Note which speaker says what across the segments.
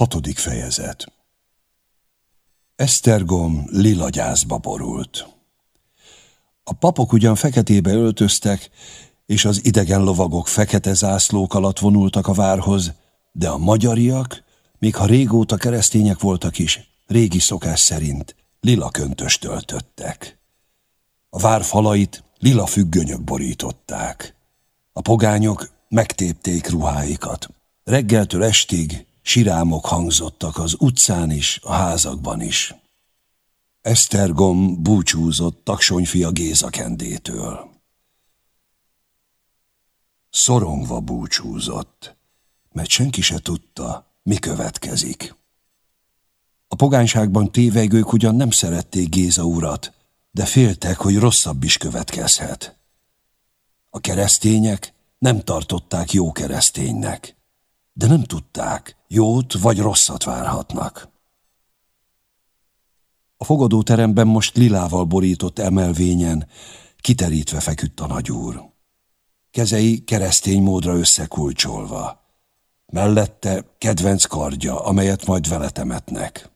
Speaker 1: Hatodik fejezet Esztergom lila borult. A papok ugyan feketébe öltöztek, és az idegen lovagok fekete zászlók alatt vonultak a várhoz, de a magyariak, még ha régóta keresztények voltak is, régi szokás szerint lila köntös töltöttek. A vár falait lila függönyök borították. A pogányok megtépték ruháikat. Reggeltől estig Sirámok hangzottak az utcán is, a házakban is. Esztergom búcsúzott taksonyfia Géza kendétől. Szorongva búcsúzott, mert senki se tudta, mi következik. A pogányságban tévegők ugyan nem szerették Géza urat, de féltek, hogy rosszabb is következhet. A keresztények nem tartották jó kereszténynek de nem tudták, jót vagy rosszat várhatnak. A fogadóteremben most lilával borított emelvényen, kiterítve feküdt a nagyúr. Kezei keresztény módra összekulcsolva. Mellette kedvenc kardja, amelyet majd vele temetnek.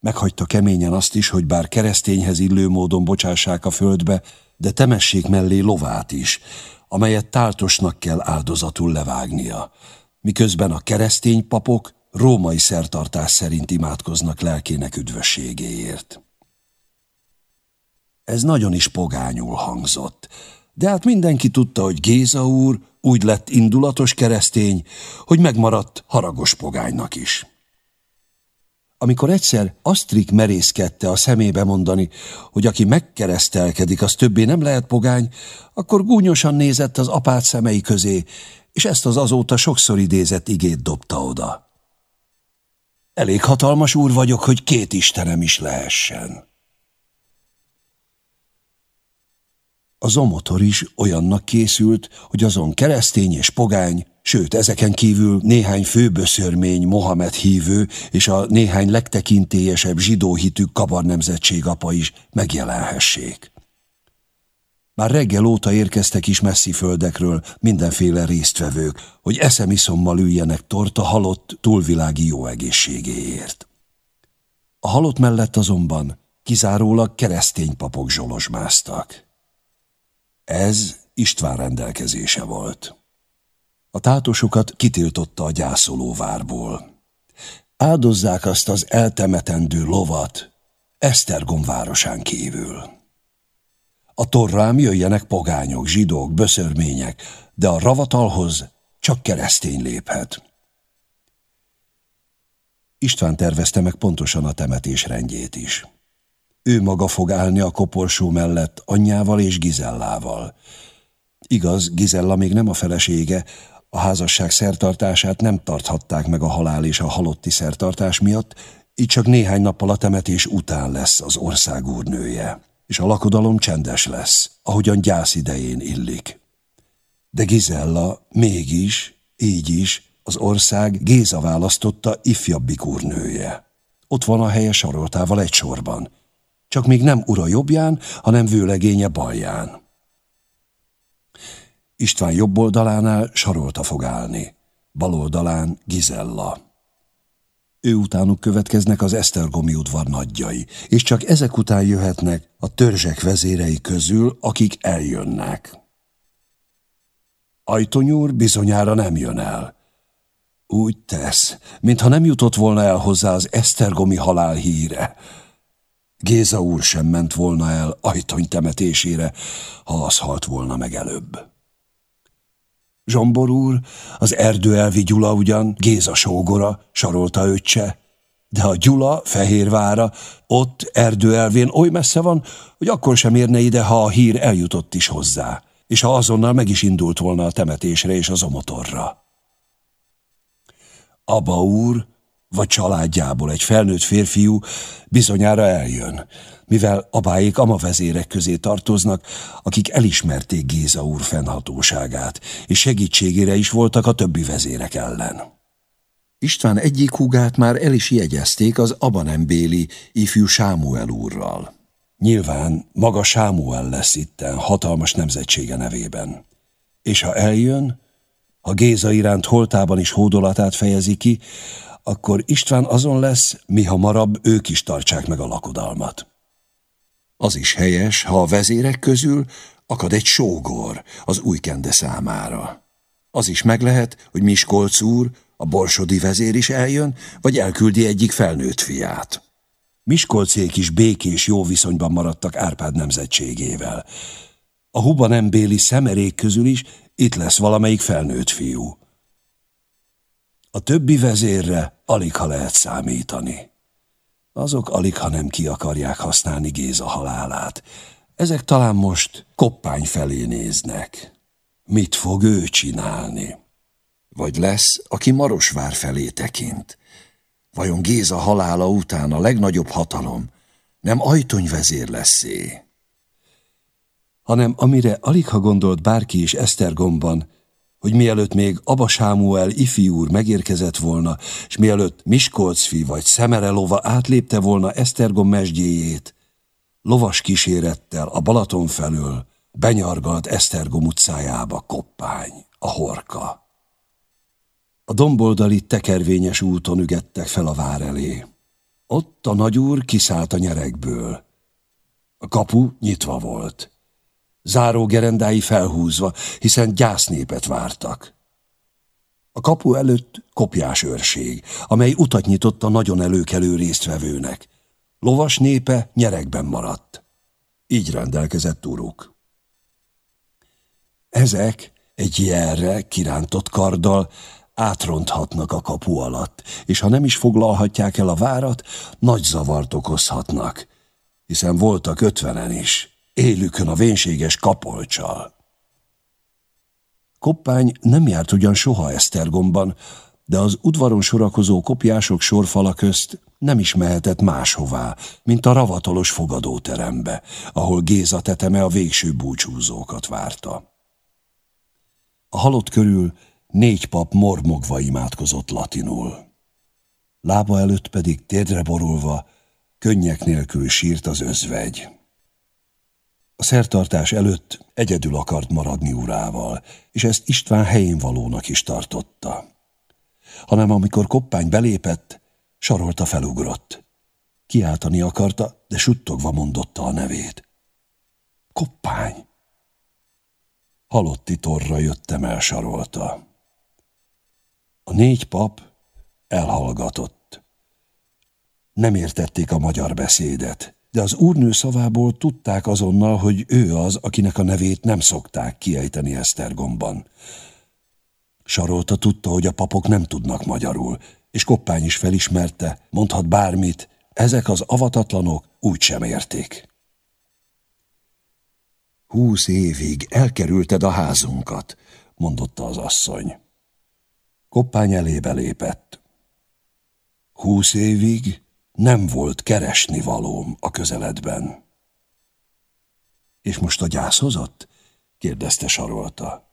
Speaker 1: Meghagyta keményen azt is, hogy bár keresztényhez illő módon bocsássák a földbe, de temessék mellé lovát is, amelyet táltosnak kell áldozatul levágnia, miközben a keresztény papok római szertartás szerint imádkoznak lelkének üdvösségéért. Ez nagyon is pogányul hangzott, de hát mindenki tudta, hogy Géza úr úgy lett indulatos keresztény, hogy megmaradt haragos pogánynak is. Amikor egyszer Asztrik merészkedte a szemébe mondani, hogy aki megkeresztelkedik, az többé nem lehet pogány, akkor gúnyosan nézett az apát szemei közé, és ezt az azóta sokszor idézett igét dobta oda. Elég hatalmas úr vagyok, hogy két istenem is lehessen. A zomotor is olyannak készült, hogy azon keresztény és pogány, sőt, ezeken kívül néhány főböszörmény Mohamed hívő és a néhány legtekintélyesebb zsidó hitű kabar nemzetség apa is megjelenhessék. Már reggel óta érkeztek is messzi földekről mindenféle résztvevők, hogy eszemiszommal üljenek torta halott túlvilági jó egészségéért. A halott mellett azonban kizárólag keresztény papok zsolozsmáztak. Ez István rendelkezése volt. A tátosokat kitiltotta a gyászoló várból. Áldozzák azt az eltemetendő lovat Esztergom városán kívül. A torrám jöjjenek pogányok, zsidók, böszörmények, de a ravatalhoz csak keresztény léphet. István tervezte meg pontosan a temetés rendjét is. Ő maga fog állni a koporsó mellett anyjával és Gizellával. Igaz, Gizella még nem a felesége, a házasság szertartását nem tarthatták meg a halál és a halotti szertartás miatt, így csak néhány nappal a temetés után lesz az ország úrnője, és a lakodalom csendes lesz, ahogyan gyász idején illik. De Gizella mégis, így is, az ország Géza választotta ifjabbik úrnője. Ott van a helye saroltával egy sorban, csak még nem ura jobbján, hanem vőlegénye balján. István jobb oldalánál Sarolta fog állni, bal oldalán Gizella. Ő utánuk következnek az Esztergomi udvar nagyjai, és csak ezek után jöhetnek a törzsek vezérei közül, akik eljönnek. Ajtonyúr bizonyára nem jön el. Úgy tesz, mintha nem jutott volna el hozzá az Esztergomi halál híre. Géza úr sem ment volna el ajtony temetésére, ha az halt volna meg előbb. Zsombor úr, az erdőelvi Gyula ugyan Géza sógora, sarolta öccse, de a Gyula Fehérvára ott erdőelvén oly messze van, hogy akkor sem érne ide, ha a hír eljutott is hozzá, és ha azonnal meg is indult volna a temetésre és az omotorra. Aba úr, vagy családjából egy felnőtt férfiú bizonyára eljön, mivel abáék vezérek közé tartoznak, akik elismerték Géza úr fennhatóságát, és segítségére is voltak a többi vezérek ellen. István egyik húgát már el is jegyezték az abanembéli ifjú Sámuel úrral. Nyilván maga Sámuel lesz itten hatalmas nemzetsége nevében. És ha eljön, ha Géza iránt holtában is hódolatát fejezi ki, akkor István azon lesz, mi hamarabb ők is tartsák meg a lakodalmat. Az is helyes, ha a vezérek közül akad egy sógor az újkende számára. Az is meg lehet, hogy Miskolc úr, a borsodi vezér is eljön, vagy elküldi egyik felnőtt fiát. Miskolcék is békés jó viszonyban maradtak Árpád nemzetségével. A huba nembéli szemerék közül is itt lesz valamelyik felnőtt fiú. A többi vezérre alig ha lehet számítani. Azok alig ha nem ki akarják használni Géza halálát. Ezek talán most koppány felé néznek. Mit fog ő csinálni? Vagy lesz, aki Marosvár felé tekint. Vajon Géza halála után a legnagyobb hatalom nem ajtonyvezér leszé? Hanem amire alig ha gondolt bárki is Esztergomban, hogy mielőtt még Aba Sámuel úr megérkezett volna, és mielőtt Miskolcfi vagy Szemere lova átlépte volna Esztergom mesdjéjét, lovas kísérettel a Balaton felől benyargalt Esztergom utcájába koppány, a horka. A domboldali tekervényes úton ügettek fel a vár elé. Ott a nagyúr kiszállt a nyerekből. A kapu nyitva volt. Záró gerendái felhúzva, hiszen gyásznépet vártak. A kapu előtt kopjás őrség, amely utat nyitott a nagyon előkelő résztvevőnek. Lovas népe nyerekben maradt. Így rendelkezett uruk. Ezek egy jelre kirántott karddal átronthatnak a kapu alatt, és ha nem is foglalhatják el a várat, nagy zavart okozhatnak, hiszen voltak ötvenen is, élükön a vénséges kapolcsal. Koppány nem járt ugyan soha Esztergomban, de az udvaron sorakozó kopjások sorfala közt nem is mehetett máshová, mint a ravatolos fogadóterembe, ahol Géza teteme a végső búcsúzókat várta. A halott körül négy pap mormogva imádkozott latinul. Lába előtt pedig térdre borulva, könnyek nélkül sírt az özvegy. Szertartás előtt egyedül akart maradni urával, és ezt István helyén valónak is tartotta. Hanem amikor koppány belépett, sarolta felugrott. Kiáltani akarta, de suttogva mondotta a nevét. Koppány! Halotti torra jöttem el sarolta. A négy pap elhallgatott. Nem értették a magyar beszédet, de az úrnő szavából tudták azonnal, hogy ő az, akinek a nevét nem szokták kiejteni Esztergomban. Sarolta tudta, hogy a papok nem tudnak magyarul, és Koppány is felismerte, mondhat bármit, ezek az avatatlanok úgy sem érték. Húsz évig elkerülted a házunkat, mondotta az asszony. Koppány elébe lépett. Húsz évig nem volt keresni valóm a közeledben. És most a gyászhozott? kérdezte sarolta.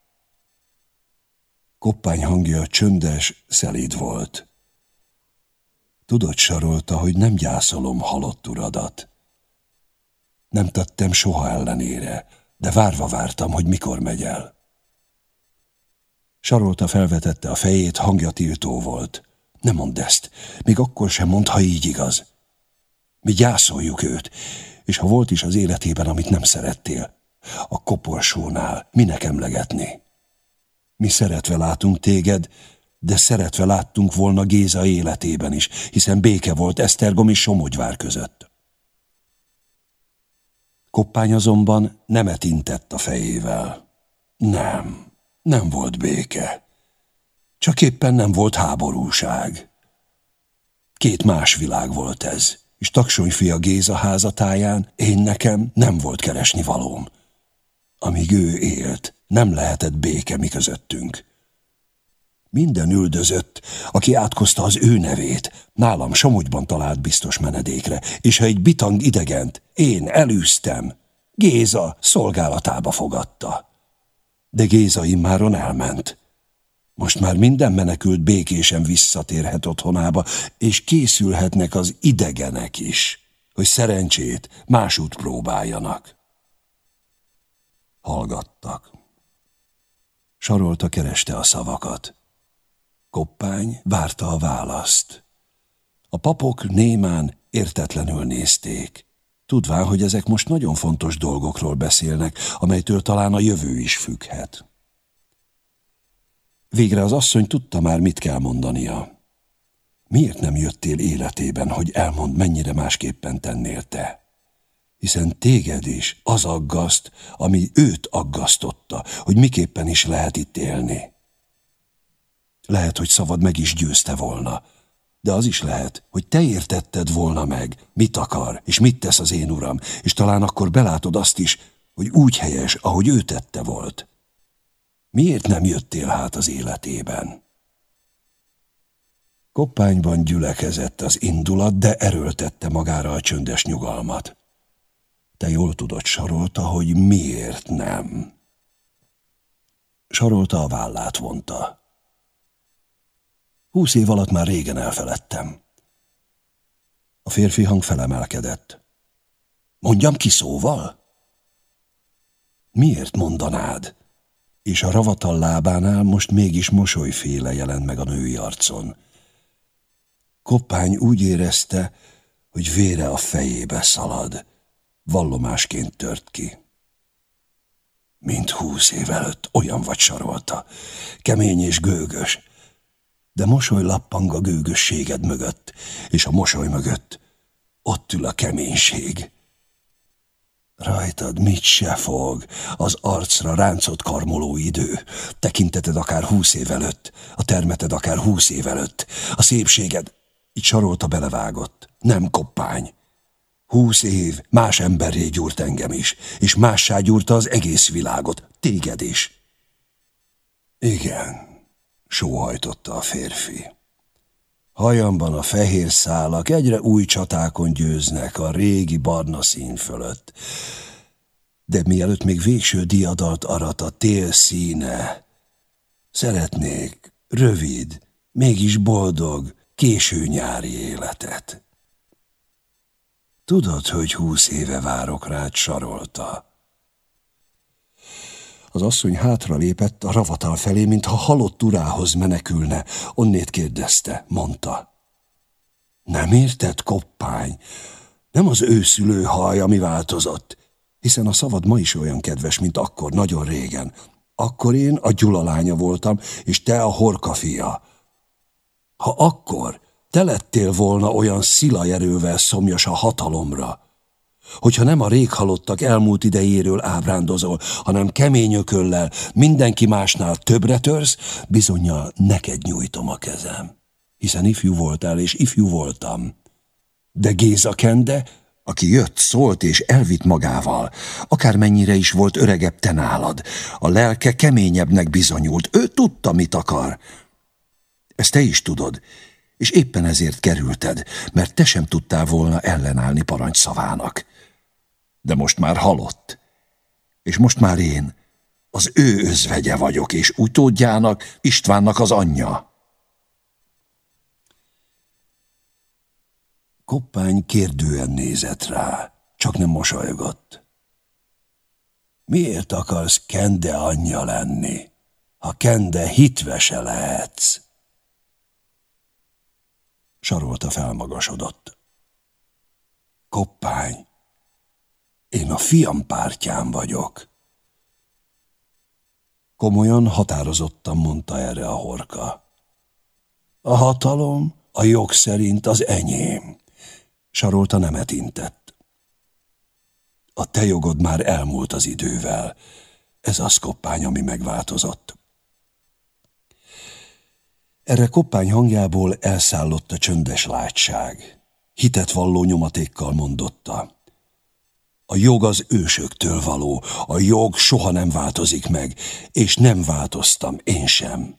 Speaker 1: Koppány hangja csöndes, szelíd volt. Tudod, sarolta, hogy nem gyászolom halott uradat. Nem tettem soha ellenére, de várva vártam, hogy mikor megy el. Sarolta felvetette a fejét, hangja tiltó volt. Ne mondd ezt, még akkor sem mond, ha így igaz. Mi gyászoljuk őt, és ha volt is az életében, amit nem szerettél, a koporsónál minek emlegetni? Mi szeretve látunk téged, de szeretve láttunk volna Géza életében is, hiszen béke volt Esztergom és Somogyvár között. Koppány azonban nemet intett a fejével. Nem, nem volt béke. Csak éppen nem volt háborúság. Két más világ volt ez, és taksonyfia Géza házatáján én nekem nem volt keresni valóm. Amíg ő élt, nem lehetett béke mi közöttünk. Minden üldözött, aki átkozta az ő nevét, nálam Somogyban talált biztos menedékre, és ha egy bitang idegent én elűztem, Géza szolgálatába fogadta. De Géza immáron elment. Most már minden menekült békésen visszatérhet otthonába, és készülhetnek az idegenek is, hogy szerencsét másút próbáljanak. Hallgattak. Sarolta kereste a szavakat. Koppány várta a választ. A papok némán értetlenül nézték, tudván, hogy ezek most nagyon fontos dolgokról beszélnek, amelytől talán a jövő is függhet. Végre az asszony tudta már, mit kell mondania. Miért nem jöttél életében, hogy elmond, mennyire másképpen tennél te? Hiszen téged is az aggaszt, ami őt aggasztotta, hogy miképpen is lehet itt élni. Lehet, hogy szavad meg is győzte volna, de az is lehet, hogy te értetted volna meg, mit akar, és mit tesz az én uram, és talán akkor belátod azt is, hogy úgy helyes, ahogy ő tette volt. Miért nem jöttél hát az életében? Koppányban gyülekezett az indulat, de erőltette magára a csöndes nyugalmat. Te jól tudod, Sarolta, hogy miért nem. Sarolta a vállát vonta. Húsz év alatt már régen elfeledtem. A férfi hang felemelkedett. Mondjam ki szóval? Miért mondanád? És a ravatal lábánál most mégis mosolyféle jelent meg a női arcon. Koppány úgy érezte, hogy vére a fejébe szalad. Vallomásként tört ki. Mint húsz év előtt olyan vagy sarolta, kemény és gőgös, de mosoly lappang a gőgösséged mögött, és a mosoly mögött ott ül a keménység. Rajtad mit se fog, az arcra ráncot karmoló idő, tekinteted akár húsz év előtt, a termeted akár húsz év előtt, a szépséged, így sarolta belevágott, nem koppány. Húsz év más emberré gyúrt engem is, és mássá gyúrta az egész világot, téged is. Igen, sóhajtotta a férfi. Hajamban a fehér szálak egyre új csatákon győznek a régi barna szín fölött. De mielőtt még végső diadalt arat a tél színe, szeretnék rövid, mégis boldog, késő nyári életet. Tudod, hogy húsz éve várok rád, sarolta. Az asszony hátra lépett a ravatal felé, mintha halott urához menekülne. Onnét kérdezte, mondta. Nem érted, koppány? Nem az őszülő haj, ami változott, hiszen a szavad ma is olyan kedves, mint akkor, nagyon régen. Akkor én a Gyula lánya voltam, és te a horka fia. Ha akkor te lettél volna olyan szilajerővel szomjas a hatalomra, hogyha nem a réghalottak elmúlt idejéről ábrándozol, hanem kemény ököllel mindenki másnál többre törsz, bizonyal neked nyújtom a kezem. Hiszen ifjú voltál, és ifjú voltam. De Géza Kende, aki jött, szólt és elvitt magával, akármennyire is volt öregebb te nálad, a lelke keményebbnek bizonyult, ő tudta, mit akar. Ezt te is tudod, és éppen ezért kerülted, mert te sem tudtál volna ellenállni parancsszavának de most már halott. És most már én az ő özvegye vagyok, és utódjának Istvánnak az anyja. Koppány kérdően nézett rá, csak nem mosolygott. Miért akarsz Kende anyja lenni, ha Kende hitvese lehetsz? Sarolta felmagasodott. Koppány, én a fiam pártján vagyok. Komolyan, határozottan mondta erre a horka. A hatalom a jog szerint az enyém. Sarolta nemet intett. A te jogod már elmúlt az idővel. Ez az koppány, ami megváltozott. Erre koppány hangjából elszállott a csöndes látság. Hitet valló nyomatékkal mondotta. A jog az ősöktől való, a jog soha nem változik meg, és nem változtam én sem.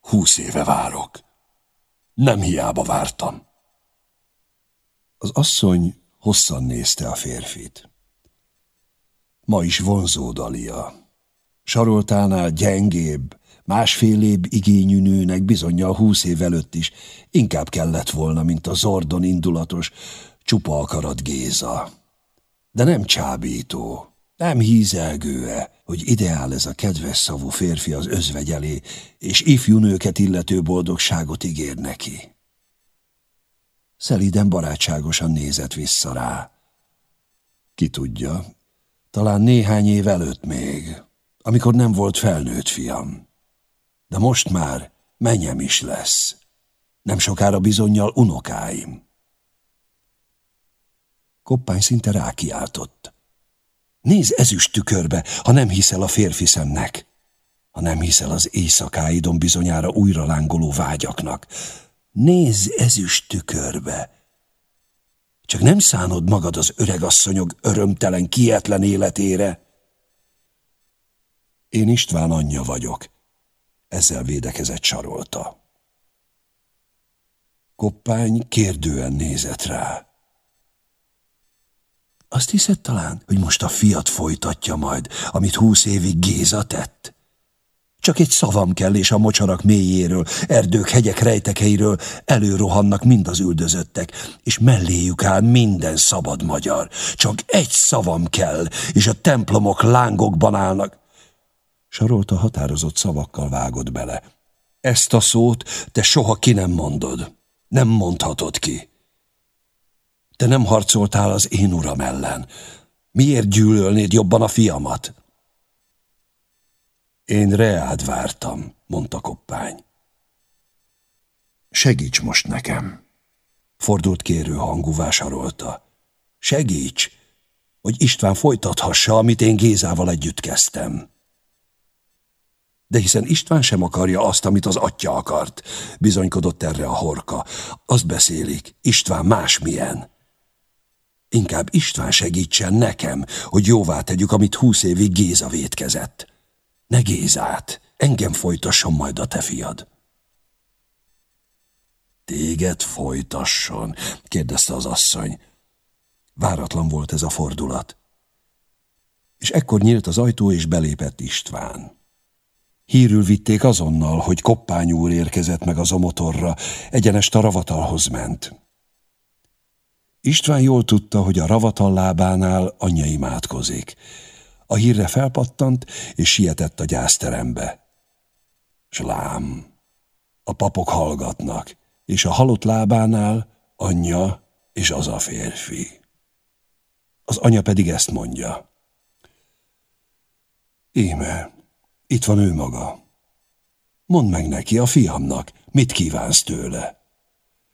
Speaker 1: Húsz éve várok. Nem hiába vártam. Az asszony hosszan nézte a férfit. Ma is vonzó Dalia. Saroltánál gyengébb, másfélébb igényű nőnek bizonyal húsz év előtt is inkább kellett volna, mint a zordon indulatos, csupa akarat Géza de nem csábító, Nem hízelgő-e, hogy ideál ez a kedves szavú férfi az özvegy elé, és ifjú nőket illető boldogságot ígér neki? Szeliden barátságosan nézett vissza rá. Ki tudja, talán néhány év előtt még, amikor nem volt felnőtt fiam. De most már mennyem is lesz. Nem sokára bizonyal unokáim. Koppány szinte rákiáltott. Nézz ezüst tükörbe, ha nem hiszel a férfi szemnek. Ha nem hiszel az éjszakáidon bizonyára újra lángoló vágyaknak. Nézz ezüst tükörbe. Csak nem szánod magad az öregasszonyok örömtelen, kietlen életére. Én István anyja vagyok. Ezzel védekezett sarolta. Koppány kérdően nézett rá. Azt hiszed talán, hogy most a fiat folytatja majd, amit húsz évig Géza tett? Csak egy szavam kell, és a mocsarak mélyéről, erdők, hegyek rejtekeiről előrohannak mind az üldözöttek, és melléjük áll minden szabad magyar. Csak egy szavam kell, és a templomok lángokban állnak. Sarolta határozott szavakkal vágott bele. Ezt a szót te soha ki nem mondod. Nem mondhatod ki. Te nem harcoltál az én uram ellen. Miért gyűlölnéd jobban a fiamat? Én reád vártam, mondta Koppány. Segíts most nekem. Fordult kérő hangú vásárolta. Segíts, hogy István folytathassa, amit én Gézával együtt kezdtem. De hiszen István sem akarja azt, amit az atya akart, bizonykodott erre a horka. Azt beszélik, István másmilyen. Inkább István segítsen nekem, hogy jóvá tegyük, amit húsz évig Géza vétkezett. Ne Gézát, engem folytasson majd a te fiad. Téged folytasson, kérdezte az asszony. Váratlan volt ez a fordulat. És ekkor nyílt az ajtó, és belépett István. Hírül vitték azonnal, hogy Koppány úr érkezett meg az omotorra, egyenest a ravatalhoz ment. István jól tudta, hogy a ravatal lábánál anyja imádkozik. A hírre felpattant, és sietett a gyászterembe. S lám, a papok hallgatnak, és a halott lábánál anyja és az a férfi. Az anya pedig ezt mondja. Íme, itt van ő maga. Mondd meg neki, a fiamnak, mit kívánsz tőle.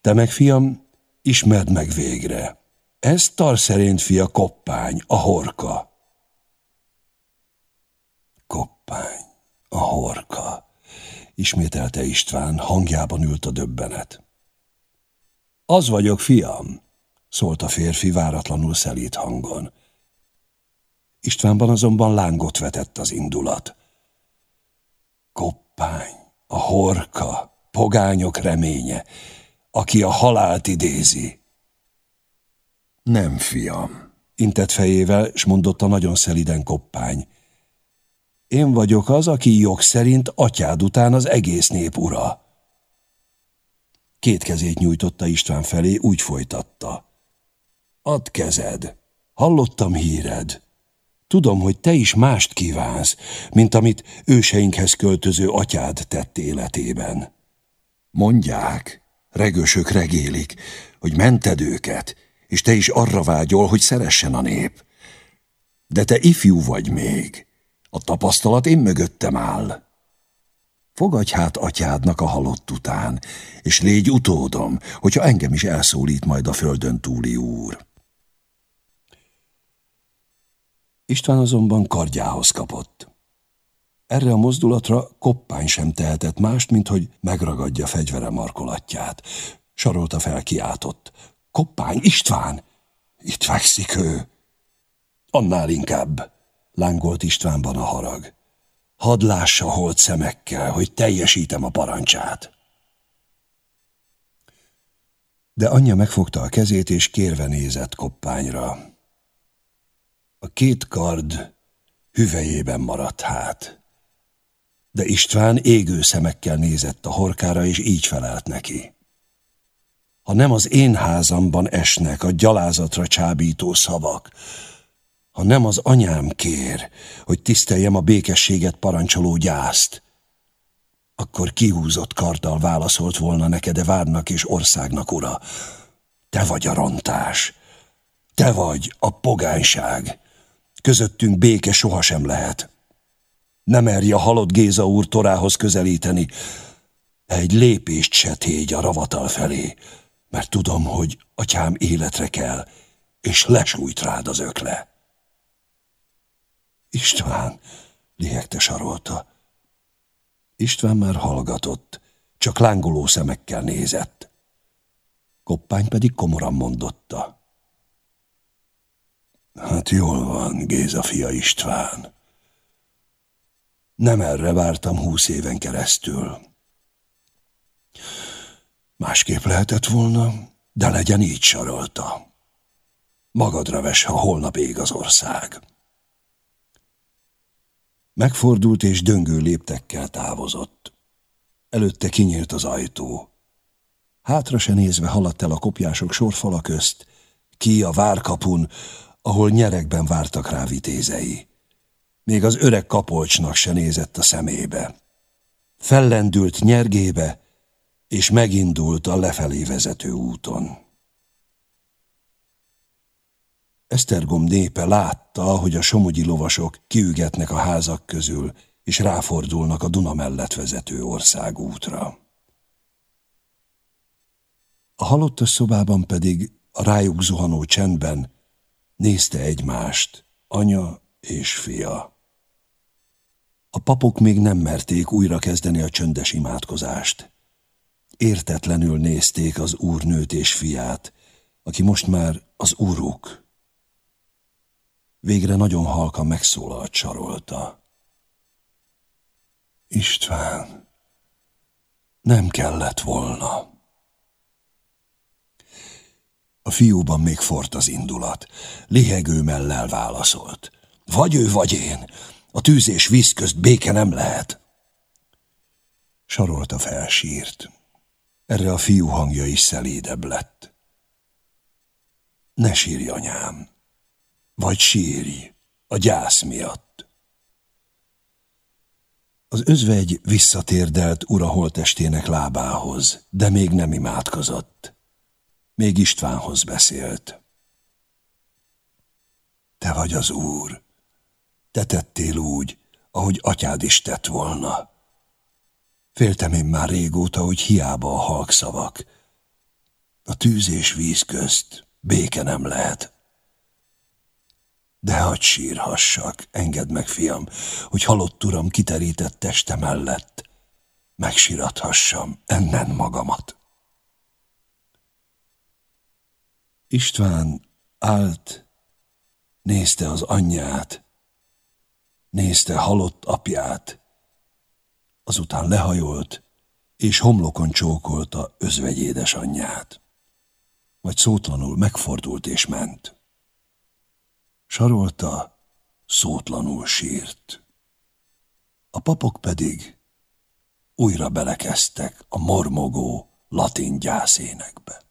Speaker 1: Te meg, fiam, ismerd meg végre. Ez szerint fia Koppány, a horka. Koppány, a horka, ismételte István, hangjában ült a döbbenet. Az vagyok, fiam, szólt a férfi váratlanul szelít hangon. Istvánban azonban lángot vetett az indulat. Koppány, a horka, pogányok reménye, aki a halált idézi. Nem, fiam, intett fejével, s mondotta nagyon szeliden koppány. Én vagyok az, aki jog szerint atyád után az egész nép ura. Két kezét nyújtotta István felé, úgy folytatta. Add kezed, hallottam híred. Tudom, hogy te is mást kívánsz, mint amit őseinkhez költöző atyád tett életében. Mondják, regősök regélik, hogy mented őket, és te is arra vágyol, hogy szeressen a nép. De te ifjú vagy még, a tapasztalat én mögöttem áll. Fogadj hát atyádnak a halott után, és légy utódom, hogyha engem is elszólít majd a földön túli úr. István azonban kardjához kapott. Erre a mozdulatra koppány sem tehetett mást, mint hogy megragadja fegyvere markolatját. Sarolta fel kiáltott. Koppány, István! Itt fekszik ő! Annál inkább, lángolt Istvánban a harag. Hadd lássa holt szemekkel, hogy teljesítem a parancsát. De anyja megfogta a kezét, és kérve nézett koppányra. A két kard hüvelyében maradt hát. De István égő szemekkel nézett a horkára, és így felelt neki. Ha nem az én házamban esnek a gyalázatra csábító szavak, ha nem az anyám kér, hogy tiszteljem a békességet parancsoló gyászt, akkor kihúzott karddal válaszolt volna neked de várnak és országnak ura. Te vagy a rontás. Te vagy a pogányság. Közöttünk béke sohasem lehet. Nem merj a halott Géza úr torához közelíteni. Egy lépést se tégy a ravatal felé, mert tudom, hogy atyám életre kell, és lesújt rád az ökle. István, lihegte sarolta. István már hallgatott, csak lángoló szemekkel nézett. Koppány pedig komoran mondotta. Hát jól van, Géza fia István. Nem erre vártam húsz éven keresztül. Másképp lehetett volna, de legyen így sarolta. Magadra ves, ha holnap ég az ország. Megfordult és döngő léptekkel távozott. Előtte kinyílt az ajtó. Hátra se nézve haladt el a kopjások sorfala közt, ki a várkapun, ahol nyerekben vártak rá vitézei. Még az öreg kapolcsnak se nézett a szemébe. Fellendült nyergébe, és megindult a lefelé vezető úton. Esztergom népe látta, hogy a somogyi lovasok kiügetnek a házak közül, és ráfordulnak a Duna mellett vezető országútra. A halottas szobában pedig a rájuk zuhanó csendben nézte egymást, anya és fia. A papok még nem merték újra kezdeni a csöndes imádkozást. Értetlenül nézték az úrnőt és fiát, aki most már az úruk. Végre nagyon halka megszólalt csarolta. István, nem kellett volna. A fiúban még fort az indulat. Lihegő mellel válaszolt. Vagy ő, vagy én. A tűz és víz közt béke nem lehet. Sarolta felsírt. Erre a fiú hangja is szelédebb lett. Ne sírj, anyám, vagy sírj a gyász miatt. Az özvegy visszatérdelt ura holtestének lábához, de még nem imádkozott. Még Istvánhoz beszélt. Te vagy az úr. Te tettél úgy, ahogy atyád is tett volna. Féltem én már régóta, hogy hiába a halk szavak. A tűz és víz közt béke nem lehet. De hagy sírhassak, engedd meg, fiam, hogy halott uram kiterített teste mellett. Megsirathassam ennen magamat. István állt, nézte az anyját, nézte halott apját, azután lehajolt, és homlokon csókolta özvegy édesanyját. Majd szótlanul megfordult és ment. Sarolta, szótlanul sírt. A papok pedig újra belekeztek a mormogó latin gyászénekbe.